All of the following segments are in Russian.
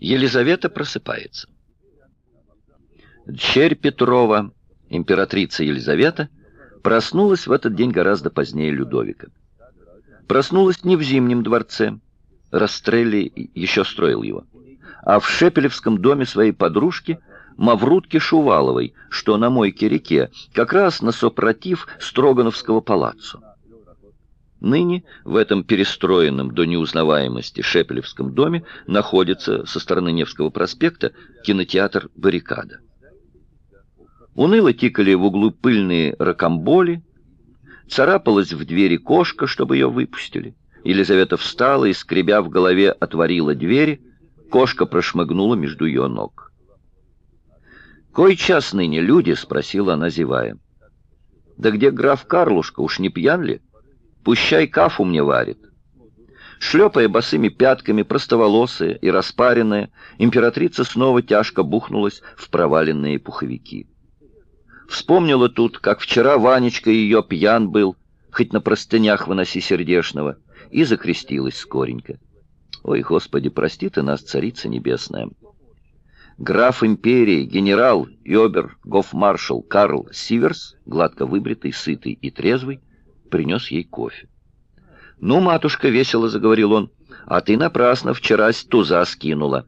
Елизавета просыпается. Дщерь Петрова, императрица Елизавета, проснулась в этот день гораздо позднее Людовика. Проснулась не в Зимнем дворце, Растрелли еще строил его, а в Шепелевском доме своей подружки Маврутки Шуваловой, что на Мойке-реке, как раз на сопротив Строгановского палаццо. Ныне в этом перестроенном до неузнаваемости Шепелевском доме находится со стороны Невского проспекта кинотеатр «Баррикада». Уныло тикали в углу пыльные ракомболи, царапалась в двери кошка, чтобы ее выпустили. Елизавета встала и, скребя в голове, отворила двери, кошка прошмыгнула между ее ног. «Кой час ныне люди?» — спросила она, зевая. «Да где граф Карлушка, уж не пьян ли?» Пущай кафу мне варит. Шлепая босыми пятками, простоволосая и распаренная, императрица снова тяжко бухнулась в проваленные пуховики. Вспомнила тут, как вчера Ванечка ее пьян был, хоть на простынях выноси сердешного, и закрестилась скоренько. Ой, Господи, прости ты нас, Царица Небесная. Граф империи, генерал, обер, гофмаршал Карл Сиверс, гладко выбритый, сытый и трезвый, принес ей кофе. «Ну, матушка», — весело заговорил он, — «а ты напрасно вчерась туза скинула.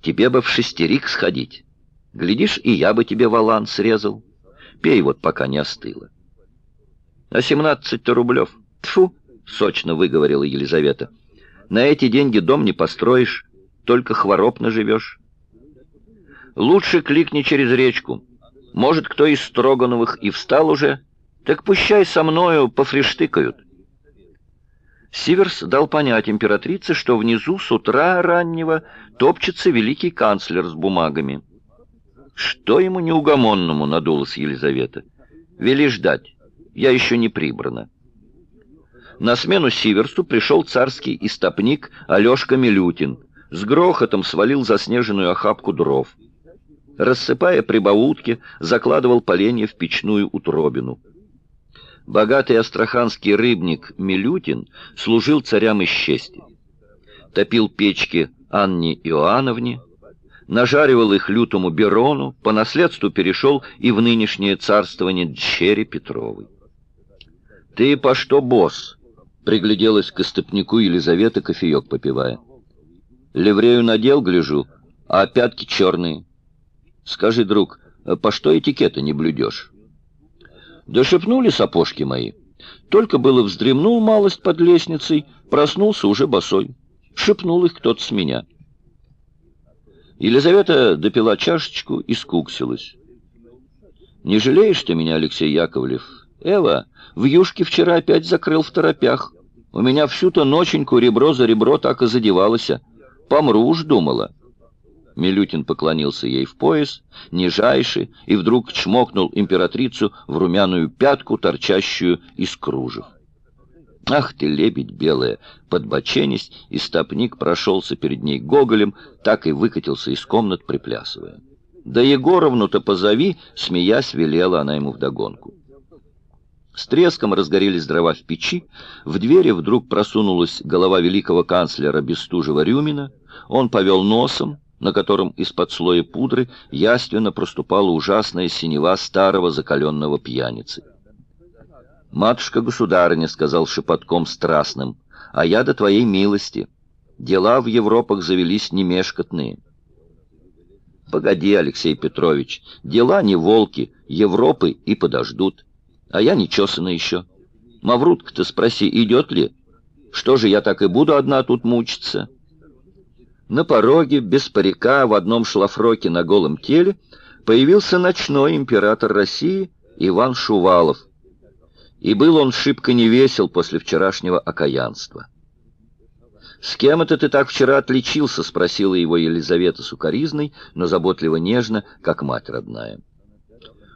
Тебе бы в шестерик сходить. Глядишь, и я бы тебе валан срезал. Пей вот, пока не остыло». «А семнадцать-то рублев?» «Тьфу!» — сочно выговорила Елизавета. «На эти деньги дом не построишь, только хвороб наживешь. Лучше кликни через речку. Может, кто из Строгановых и встал уже, так пущай со мною пофриштыкают. Сиверс дал понять императрице, что внизу с утра раннего топчется великий канцлер с бумагами. Что ему неугомонному, надулась Елизавета. Вели ждать, я еще не прибрана. На смену Сиверсу пришел царский истопник Алешка Милютин. С грохотом свалил заснеженную охапку дров. Рассыпая прибаутки, закладывал поленья в печную утробину. Богатый астраханский рыбник Милютин служил царям из чести. Топил печки Анне Иоанновне, нажаривал их лютому Берону, по наследству перешел и в нынешнее царствование Дщери Петровой. «Ты по что, босс?» — пригляделась к истопнику Елизавета, кофеек попивая. «Ливрею надел, гляжу, а пятки черные. Скажи, друг, по что этикета не блюдешь?» Да сапожки мои. Только было вздремнул малость под лестницей, проснулся уже босой. Шепнул их кто-то с меня. Елизавета допила чашечку и скуксилась. «Не жалеешь ты меня, Алексей Яковлев? Эва, в юшке вчера опять закрыл в торопях. У меня всю-то ноченьку ребро за ребро так и задевалось. Помру уж, думала». Милютин поклонился ей в пояс, нижайше, и вдруг чмокнул императрицу в румяную пятку, торчащую из кружев. «Ах ты, лебедь белая!» Подбоченясь, и стопник прошелся перед ней гоголем, так и выкатился из комнат, приплясывая. «Да Егоровну-то позови!» — смеясь, велела она ему вдогонку. С треском разгорелись дрова в печи, в двери вдруг просунулась голова великого канцлера Бестужева-Рюмина, он повел носом, на котором из-под слоя пудры яственно проступала ужасная синева старого закаленного пьяницы. «Матушка-государыня», — сказал шепотком страстным, — «а я до твоей милости. Дела в Европах завелись немешкотные». «Погоди, Алексей Петрович, дела не волки, Европы и подождут. А я не чесана еще. Маврутка-то спроси, идет ли? Что же я так и буду одна тут мучиться?» На пороге, без парика, в одном шлафроке на голом теле, появился ночной император России Иван Шувалов. И был он шибко невесел после вчерашнего окаянства. «С кем это ты так вчера отличился?» — спросила его Елизавета сукоризной, но заботливо нежно, как мать родная.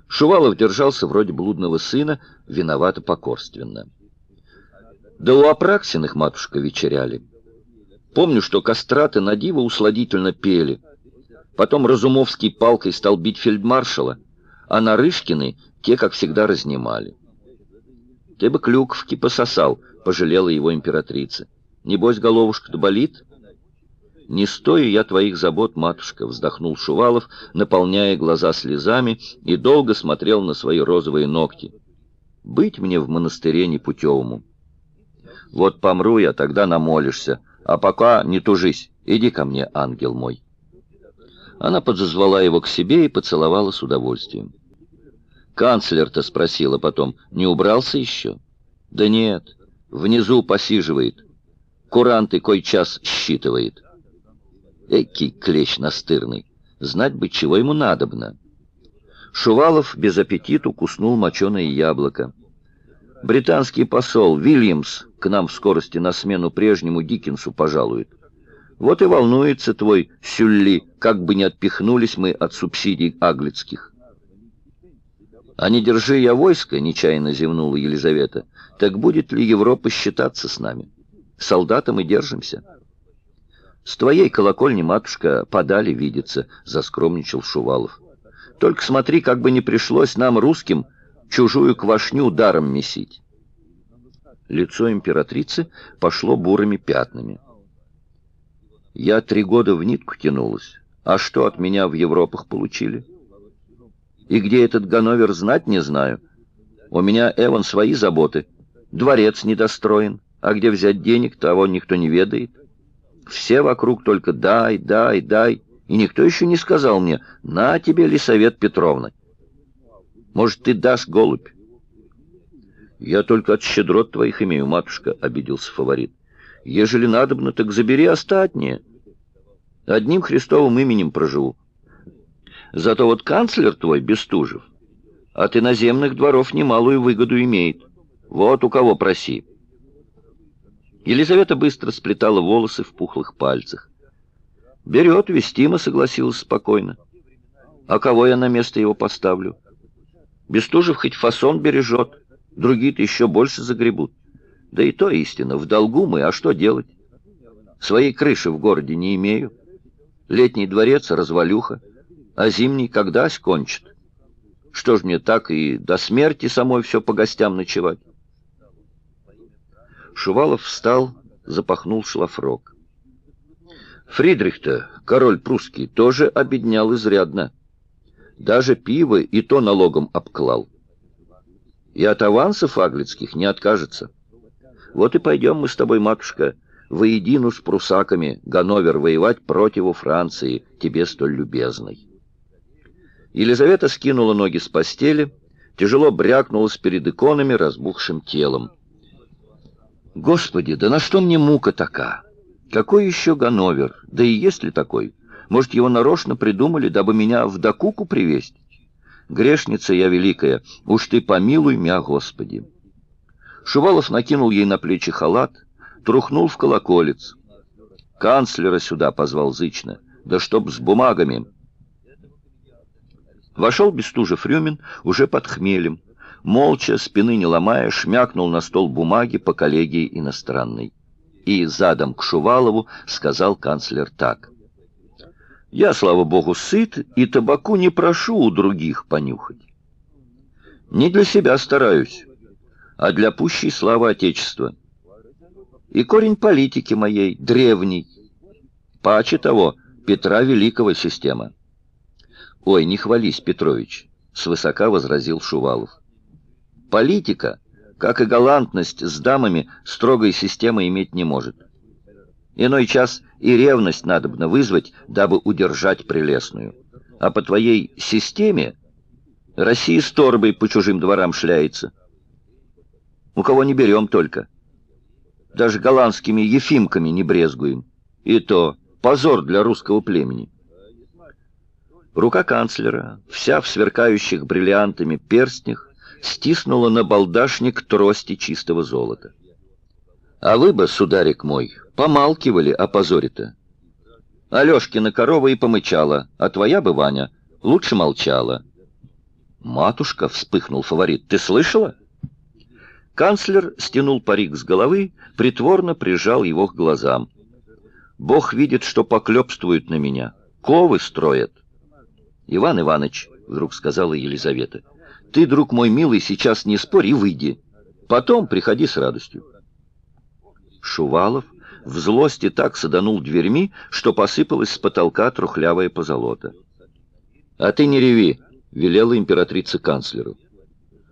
Шувалов держался вроде блудного сына, виновато покорственно. «Да у Апраксиных, матушка, вечеряли». Помню, что кастраты на диво усладительно пели. Потом Разумовский палкой стал бить фельдмаршала, а Нарышкины те, как всегда, разнимали. «Ты бы клюковки пососал», — пожалела его императрица. «Небось, головушка-то болит?» «Не стою я твоих забот, матушка», — вздохнул Шувалов, наполняя глаза слезами, и долго смотрел на свои розовые ногти. «Быть мне в монастыре непутевому. Вот помру я, тогда намолишься, а пока не тужись, иди ко мне, ангел мой». Она подозвала его к себе и поцеловала с удовольствием. Канцлер-то спросила потом, не убрался еще? Да нет, внизу посиживает. Куранты кой час считывает. Экий клещ настырный. Знать бы, чего ему надобно. Шувалов без аппетиту куснул моченое яблоко. Британский посол Вильямс к нам в скорости на смену прежнему Диккенсу пожалует. Вот и волнуется твой Сюлли, как бы не отпихнулись мы от субсидий аглицких. «А не держи я войско», — нечаянно зевнула Елизавета, — «так будет ли Европа считаться с нами? Солдатам и держимся». «С твоей колокольни, матушка, подали видится», — заскромничал Шувалов. «Только смотри, как бы не пришлось нам, русским, чужую квашню даром месить». Лицо императрицы пошло бурыми пятнами. «Я три года в нитку тянулась. А что от меня в Европах получили? И где этот Ганновер, знать не знаю. У меня, Эван, свои заботы. Дворец недостроен, а где взять денег, того никто не ведает». Все вокруг только дай, дай, дай. И никто еще не сказал мне, на тебе, Лисавет Петровна. Может, ты дашь голубь? Я только от щедрот твоих имею, матушка, — обиделся фаворит. Ежели надобно, так забери остатнее. Одним Христовым именем проживу. Зато вот канцлер твой, Бестужев, от иноземных дворов немалую выгоду имеет. Вот у кого проси. Елизавета быстро сплетала волосы в пухлых пальцах. «Берет, вестимо», — согласилась спокойно. «А кого я на место его поставлю? Бестужев хоть фасон бережет, другие-то еще больше загребут. Да и то истина, в долгу мы, а что делать? Своей крыши в городе не имею. Летний дворец — развалюха, а зимний когда скончит? Что ж мне так и до смерти самой все по гостям ночевать?» Шувалов встал, запахнул шлафрок. Фридрих-то, король прусский, тоже обеднял изрядно. Даже пиво и то налогом обклал. И от авансов аглицких не откажется. Вот и пойдем мы с тобой, матушка, воедину с прусаками Ганновер воевать против Франции, тебе столь любезной. Елизавета скинула ноги с постели, тяжело брякнулась перед иконами разбухшим телом. Господи, да на что мне мука така? Какой еще Ганновер? Да и есть ли такой? Может, его нарочно придумали, дабы меня в докуку привезть? Грешница я великая, уж ты помилуй меня, Господи. Шувалов накинул ей на плечи халат, трухнул в колоколец. Канцлера сюда позвал зычно, да чтоб с бумагами. Вошел Бестужев Рюмин уже под хмелем молча, спины не ломая, шмякнул на стол бумаги по коллегии иностранной. И задом к Шувалову сказал канцлер так. «Я, слава богу, сыт, и табаку не прошу у других понюхать. Не для себя стараюсь, а для пущей славы Отечества. И корень политики моей древний, паче того, Петра Великого система». «Ой, не хвались, Петрович», — свысока возразил Шувалов. Политика, как и галантность с дамами, строгой системы иметь не может. Иной час и ревность надобно вызвать, дабы удержать прелестную. А по твоей системе Россия с торбой по чужим дворам шляется. У кого не берем только. Даже голландскими ефимками не брезгуем. И то позор для русского племени. Рука канцлера, вся в сверкающих бриллиантами перстнях, стиснула на балдашник трости чистого золота. А вы бы, сударик мой, помалкивали о позоре-то. Алешкина корова и помычала, а твоя бы, Ваня, лучше молчала. «Матушка!» — вспыхнул фаворит. «Ты слышала?» Канцлер стянул парик с головы, притворно прижал его к глазам. «Бог видит, что поклепствуют на меня. Ковы строят». «Иван Иванович», — вдруг сказала Елизавета, — ты, друг мой милый, сейчас не спорь и выйди. Потом приходи с радостью. Шувалов в злости так саданул дверьми, что посыпалась с потолка трухлявая позолота. «А ты не реви!» — велела императрица канцлеру.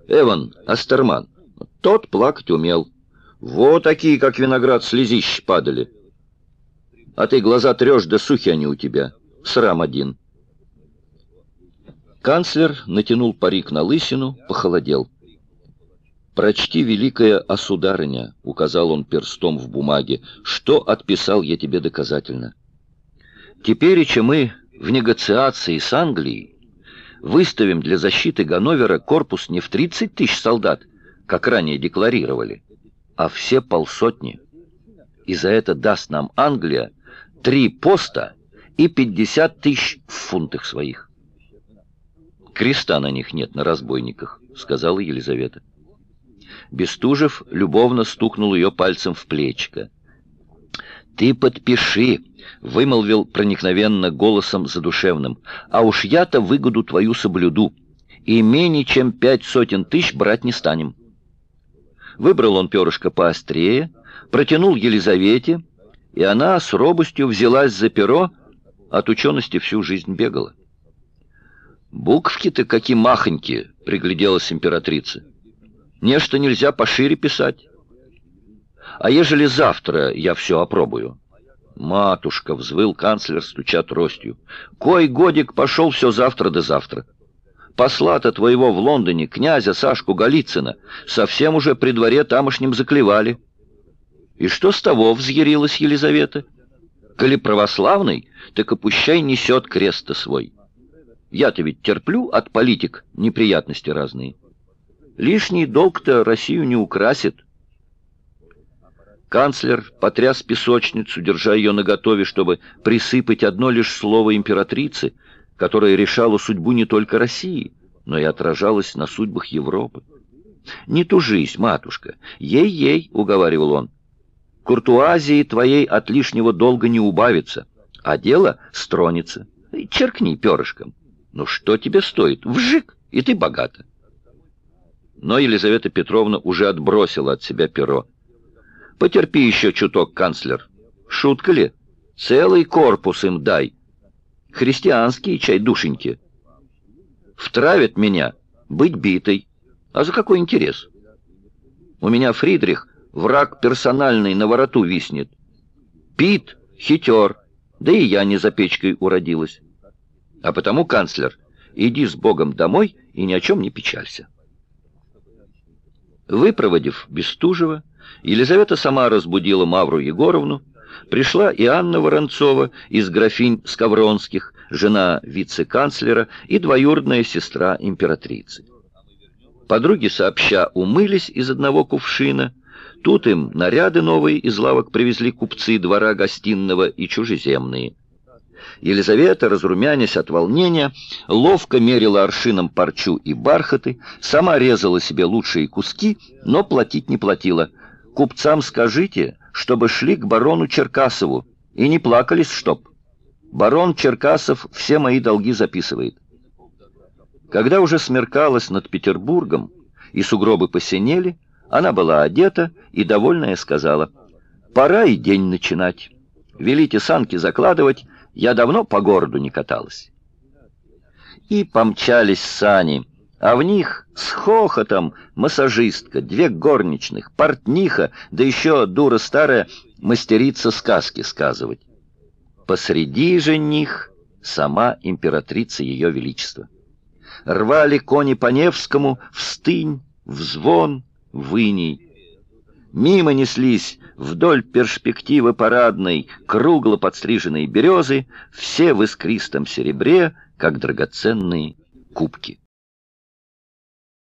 «Эван, Астерман, тот плакать умел. Вот такие, как виноград, слезищ падали. А ты глаза трешь, да сухи они у тебя. Срам один». Канцлер натянул парик на лысину, похолодел. «Прочти, великая о сударыня», — указал он перстом в бумаге, — «что отписал я тебе доказательно. Теперь, чем мы в негациации с Англией выставим для защиты Ганновера корпус не в 30 тысяч солдат, как ранее декларировали, а все полсотни. И за это даст нам Англия три поста и 50 тысяч в фунтах своих. «Креста на них нет, на разбойниках», — сказала Елизавета. Бестужев любовно стукнул ее пальцем в плечико. «Ты подпиши», — вымолвил проникновенно голосом задушевным, «а уж я-то выгоду твою соблюду, и менее чем пять сотен тысяч брать не станем». Выбрал он перышко поострее, протянул Елизавете, и она с робостью взялась за перо, от учености всю жизнь бегала. «Буквки-то какие махонькие!» — пригляделась императрица. Нечто нельзя пошире писать. А ежели завтра я все опробую? Матушка, взвыл канцлер, стуча тростью. Кой годик пошел все завтра до завтра. Посла-то твоего в Лондоне, князя Сашку Голицына, совсем уже при дворе тамошнем заклевали. И что с того взъярилась Елизавета? Коли православный, так опущай несет крест свой. Я-то ведь терплю от политик неприятности разные. Лишний долг-то Россию не украсит. Канцлер потряс песочницу, держа ее наготове, чтобы присыпать одно лишь слово императрицы, которое решало судьбу не только России, но и отражалось на судьбах Европы. «Не тужись, матушка, ей-ей», — уговаривал он, — «куртуазии твоей от лишнего долга не убавится, а дело стронется. Черкни перышком. Ну что тебе стоит? Вжик, и ты богата». Но Елизавета Петровна уже отбросила от себя перо. «Потерпи еще чуток, канцлер. Шутка ли? Целый корпус им дай. Христианские чай душеньки. Втравят меня быть битой. А за какой интерес? У меня Фридрих, враг персональный, на вороту виснет. Пит, хитер, да и я не за печкой уродилась. А потому, канцлер, иди с Богом домой и ни о чем не печалься». Выпроводив Бестужева, Елизавета сама разбудила Мавру Егоровну, пришла и Анна Воронцова из графинь Скавронских, жена вице-канцлера и двоюродная сестра императрицы. Подруги сообща умылись из одного кувшина, тут им наряды новые из лавок привезли купцы двора гостиного и чужеземные. Елизавета, разрумянясь от волнения, ловко мерила аршином парчу и бархаты, сама резала себе лучшие куски, но платить не платила. «Купцам скажите, чтобы шли к барону Черкасову, и не плакались, чтоб. Барон Черкасов все мои долги записывает». Когда уже смеркалось над Петербургом, и сугробы посинели, она была одета и, довольная, сказала, «Пора и день начинать. Велите санки закладывать, я давно по городу не каталась. И помчались сани, а в них с хохотом массажистка, две горничных, портниха, да еще дура старая мастерица сказки сказывать. Посреди же них сама императрица Ее Величества. Рвали кони по Невскому в стынь, в звон, в иней. Мимо неслись вдоль перспективы парадной кругло подстриженные березы, все в искристом серебре, как драгоценные кубки.